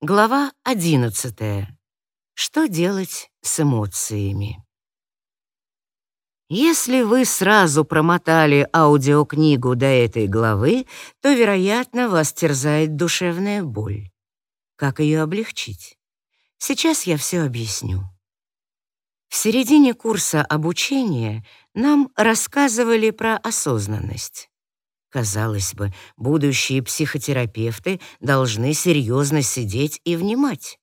Глава 11. Что делать с эмоциями? Если вы сразу промотали аудиокнигу до этой главы, то, вероятно, вас терзает душевная боль. Как ее облегчить? Сейчас я все объясню. В середине курса обучения нам рассказывали про осознанность. Казалось бы, будущие психотерапевты должны серьезно сидеть и внимать.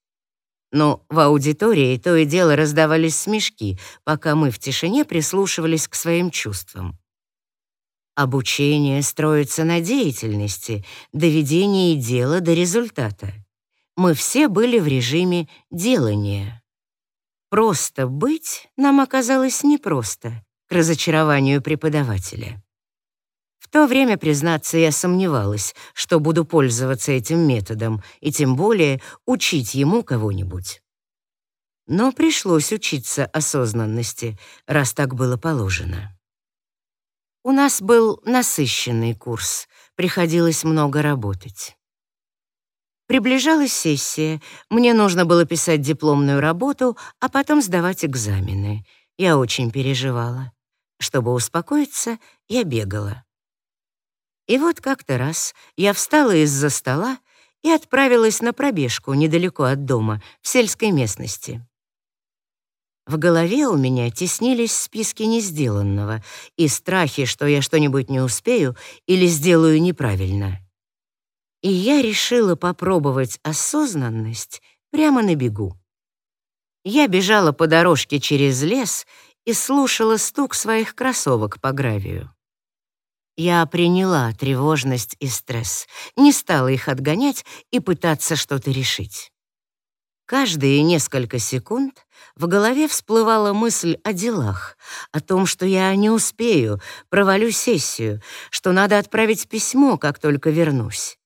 Но в аудитории то и дело раздавались смешки, пока мы в тишине прислушивались к своим чувствам. Обучение строится на деятельности, доведении дела до результата. Мы все были в режиме делания. Просто быть нам оказалось непросто, к разочарованию преподавателя. То время, признаться, я сомневалась, что буду пользоваться этим методом и тем более учить ему кого-нибудь. Но пришлось учиться осознанности, раз так было положено. У нас был насыщенный курс, приходилось много работать. Приближалась сессия, мне нужно было писать дипломную работу, а потом сдавать экзамены. Я очень переживала. Чтобы успокоиться, я бегала. И вот как-то раз я встала из-за стола и отправилась на пробежку недалеко от дома, в сельской местности. В голове у меня теснились списки несделанного и страхи, что я что-нибудь не успею или сделаю неправильно. И я решила попробовать осознанность прямо на бегу. Я бежала по дорожке через лес и слушала стук своих кроссовок по гравию. Я приняла тревожность и стресс, не стала их отгонять и пытаться что-то решить. Каждые несколько секунд в голове всплывала мысль о делах, о том, что я не успею, провалю сессию, что надо отправить письмо, как только вернусь.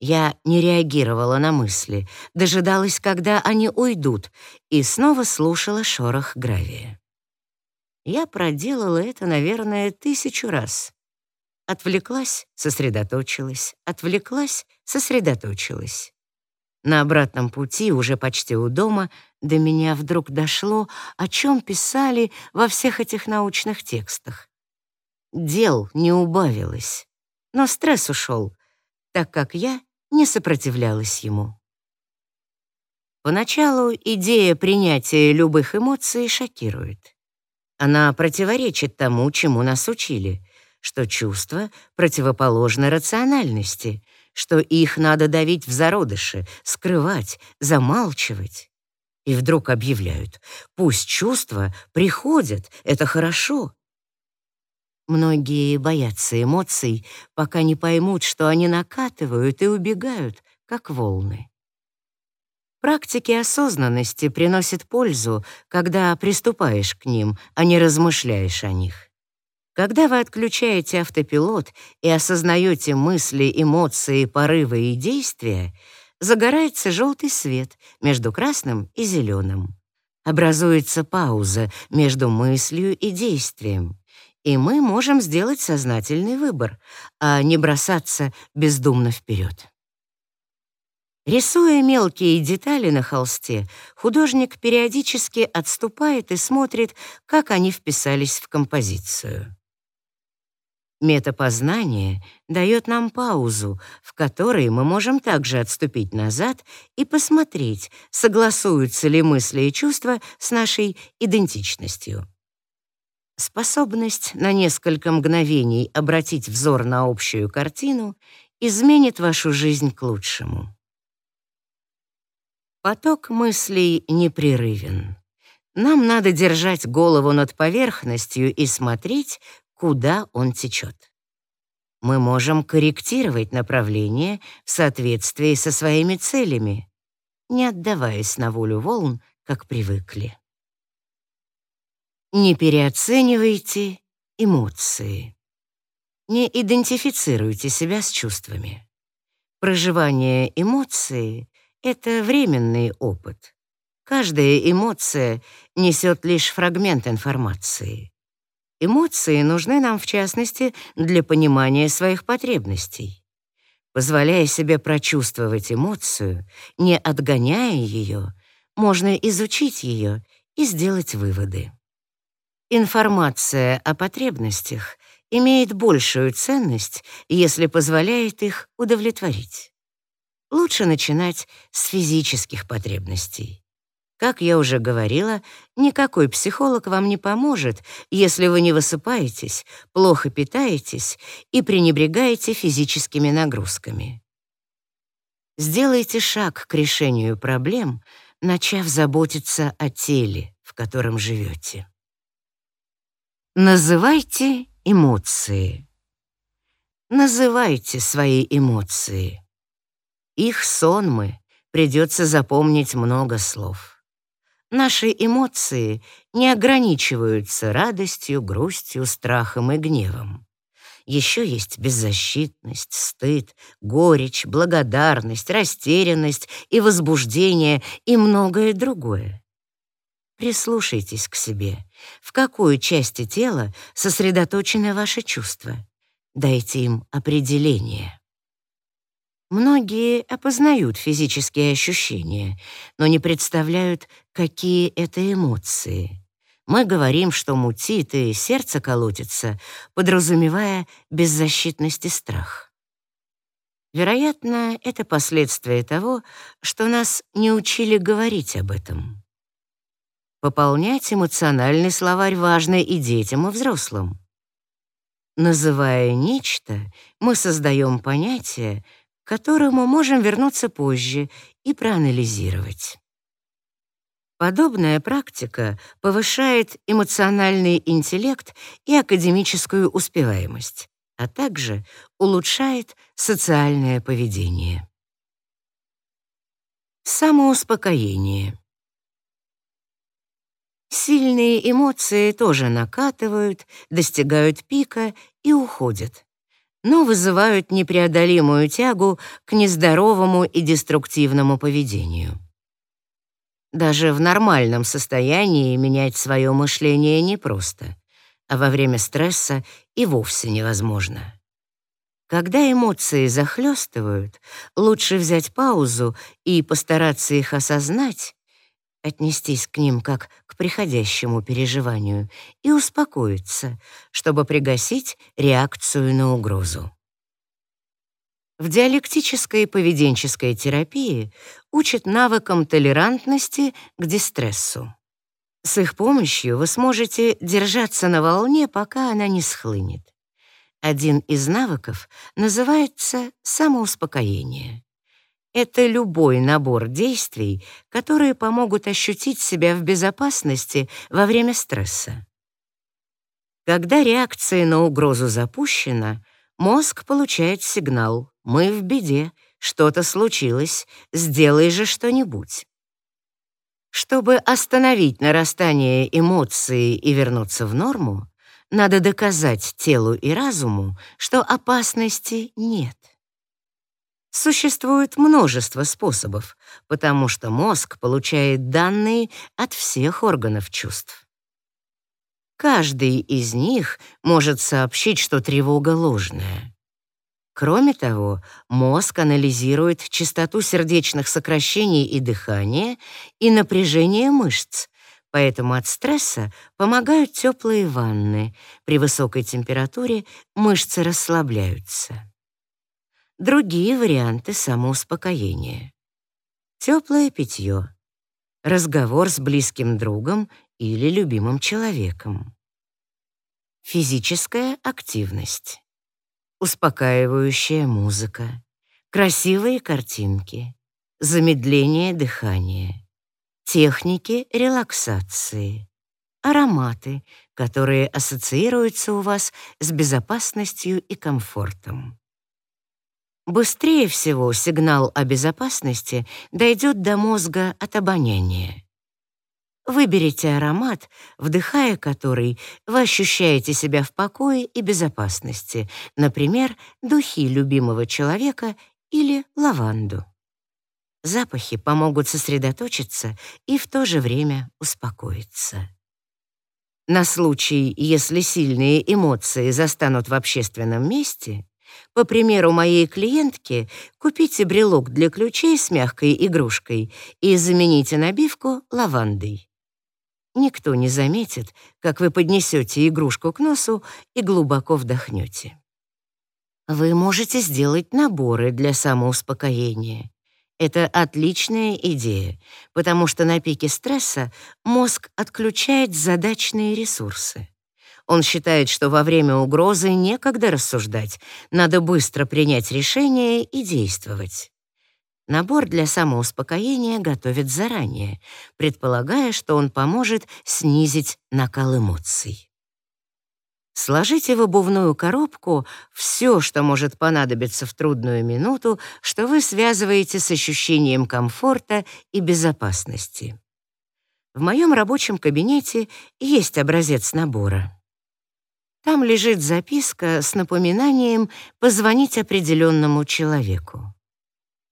Я не реагировала на мысли, дожидалась, когда они уйдут, и снова слушала шорох гравия. Я проделала это, наверное, тысячу раз. Отвлеклась, сосредоточилась, отвлеклась, сосредоточилась. На обратном пути, уже почти у дома, до меня вдруг дошло, о чем писали во всех этих научных текстах. Дел не убавилось, но стресс ушел, так как я не сопротивлялась ему. Поначалу идея принятия любых эмоций шокирует. Она противоречит тому, чему нас учили — что чувства противоположны рациональности, что их надо давить в зародыше, скрывать, замалчивать. И вдруг объявляют, пусть чувства приходят, это хорошо. Многие боятся эмоций, пока не поймут, что они накатывают и убегают, как волны. Практики осознанности приносят пользу, когда приступаешь к ним, а не размышляешь о них. Когда вы отключаете автопилот и осознаете мысли, эмоции, порывы и действия, загорается желтый свет между красным и зеленым. Образуется пауза между мыслью и действием. И мы можем сделать сознательный выбор, а не бросаться бездумно вперед. Рисуя мелкие детали на холсте, художник периодически отступает и смотрит, как они вписались в композицию. Метапознание дает нам паузу, в которой мы можем также отступить назад и посмотреть, согласуются ли мысли и чувства с нашей идентичностью. Способность на несколько мгновений обратить взор на общую картину изменит вашу жизнь к лучшему. Поток мыслей непрерывен. Нам надо держать голову над поверхностью и смотреть, куда он течет. Мы можем корректировать направление в соответствии со своими целями, не отдаваясь на волю волн, как привыкли. Не переоценивайте эмоции. Не идентифицируйте себя с чувствами. Проживание эмоции — это временный опыт. Каждая эмоция несет лишь фрагмент информации. Эмоции нужны нам, в частности, для понимания своих потребностей. Позволяя себе прочувствовать эмоцию, не отгоняя ее, можно изучить ее и сделать выводы. Информация о потребностях имеет большую ценность, если позволяет их удовлетворить. Лучше начинать с физических потребностей. Как я уже говорила, никакой психолог вам не поможет, если вы не высыпаетесь, плохо питаетесь и пренебрегаете физическими нагрузками. Сделайте шаг к решению проблем, начав заботиться о теле, в котором живете. Называйте эмоции. Называйте свои эмоции. Их сонмы придется запомнить много слов. Наши эмоции не ограничиваются радостью, грустью, страхом и гневом. Еще есть беззащитность, стыд, горечь, благодарность, растерянность и возбуждение и многое другое. Прислушайтесь к себе. В какой части тела сосредоточены ваши чувства? Дайте им определение. Многие опознают физические ощущения, но не представляют, какие это эмоции. Мы говорим, что мутит и сердце колотится, подразумевая беззащитность и страх. Вероятно, это последствия того, что нас не учили говорить об этом. Пополнять эмоциональный словарь важно и детям, и взрослым. Называя нечто, мы создаем понятие, к которому можем вернуться позже и проанализировать. Подобная практика повышает эмоциональный интеллект и академическую успеваемость, а также улучшает социальное поведение. Самоуспокоение. Сильные эмоции тоже накатывают, достигают пика и уходят но вызывают непреодолимую тягу к нездоровому и деструктивному поведению. Даже в нормальном состоянии менять свое мышление непросто, а во время стресса и вовсе невозможно. Когда эмоции захлестывают, лучше взять паузу и постараться их осознать, отнестись к ним как к приходящему переживанию и успокоиться, чтобы пригасить реакцию на угрозу. В диалектической поведенческой терапии учат навыкам толерантности к дистрессу. С их помощью вы сможете держаться на волне, пока она не схлынет. Один из навыков называется самоуспокоение. Это любой набор действий, которые помогут ощутить себя в безопасности во время стресса. Когда реакция на угрозу запущена, мозг получает сигнал «Мы в беде, что-то случилось, сделай же что-нибудь». Чтобы остановить нарастание эмоций и вернуться в норму, надо доказать телу и разуму, что опасности нет. Существует множество способов, потому что мозг получает данные от всех органов чувств. Каждый из них может сообщить, что тревога ложная. Кроме того, мозг анализирует частоту сердечных сокращений и дыхания и напряжение мышц, поэтому от стресса помогают теплые ванны. При высокой температуре мышцы расслабляются другие варианты самоуспокоения. Теплое питье, разговор с близким другом или любимым человеком. Физическая активность, успокаивающая музыка, красивые картинки, замедление дыхания, техники релаксации, ароматы, которые ассоциируются у вас с безопасностью и комфортом. Быстрее всего сигнал о безопасности дойдет до мозга от обоняния. Выберите аромат, вдыхая который вы ощущаете себя в покое и безопасности, например, духи любимого человека или лаванду. Запахи помогут сосредоточиться и в то же время успокоиться. На случай, если сильные эмоции застанут в общественном месте, По примеру моей клиентки, купите брелок для ключей с мягкой игрушкой и замените набивку лавандой. Никто не заметит, как вы поднесете игрушку к носу и глубоко вдохнете. Вы можете сделать наборы для самоуспокоения. Это отличная идея, потому что на пике стресса мозг отключает задачные ресурсы. Он считает, что во время угрозы некогда рассуждать, надо быстро принять решение и действовать. Набор для самоуспокоения готовят заранее, предполагая, что он поможет снизить накал эмоций. Сложите в обувную коробку все, что может понадобиться в трудную минуту, что вы связываете с ощущением комфорта и безопасности. В моем рабочем кабинете есть образец набора. Там лежит записка с напоминанием позвонить определенному человеку.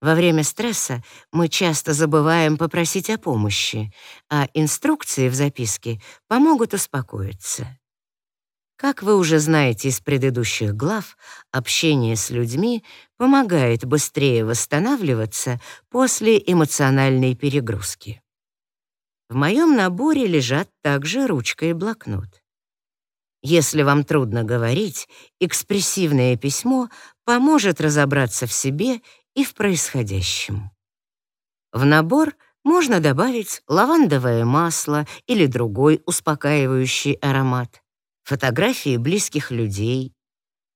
Во время стресса мы часто забываем попросить о помощи, а инструкции в записке помогут успокоиться. Как вы уже знаете из предыдущих глав, общение с людьми помогает быстрее восстанавливаться после эмоциональной перегрузки. В моем наборе лежат также ручка и блокнот. Если вам трудно говорить, экспрессивное письмо поможет разобраться в себе и в происходящем. В набор можно добавить лавандовое масло или другой успокаивающий аромат, фотографии близких людей,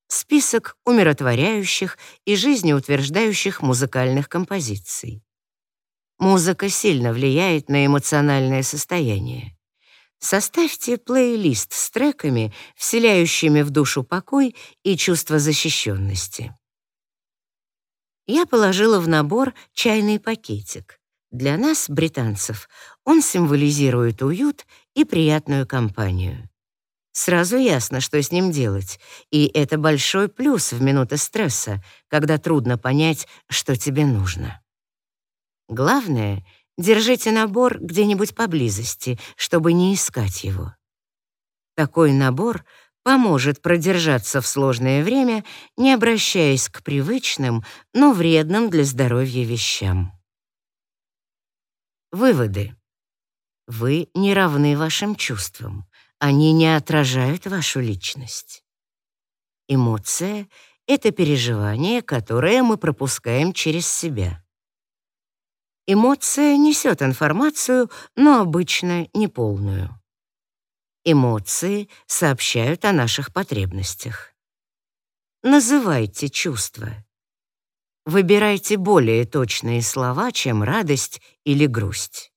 список умиротворяющих и жизнеутверждающих музыкальных композиций. Музыка сильно влияет на эмоциональное состояние. Составьте плейлист с треками, вселяющими в душу покой и чувство защищенности. Я положила в набор чайный пакетик. Для нас, британцев, он символизирует уют и приятную компанию. Сразу ясно, что с ним делать, и это большой плюс в минуты стресса, когда трудно понять, что тебе нужно. Главное — Держите набор где-нибудь поблизости, чтобы не искать его. Такой набор поможет продержаться в сложное время, не обращаясь к привычным, но вредным для здоровья вещам. Выводы. Вы не равны вашим чувствам. Они не отражают вашу личность. Эмоция — это переживание, которое мы пропускаем через себя. Эмоция несет информацию, но обычно неполную. Эмоции сообщают о наших потребностях. Называйте чувства. Выбирайте более точные слова, чем радость или грусть.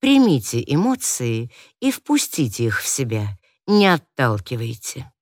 Примите эмоции и впустите их в себя, не отталкивайте.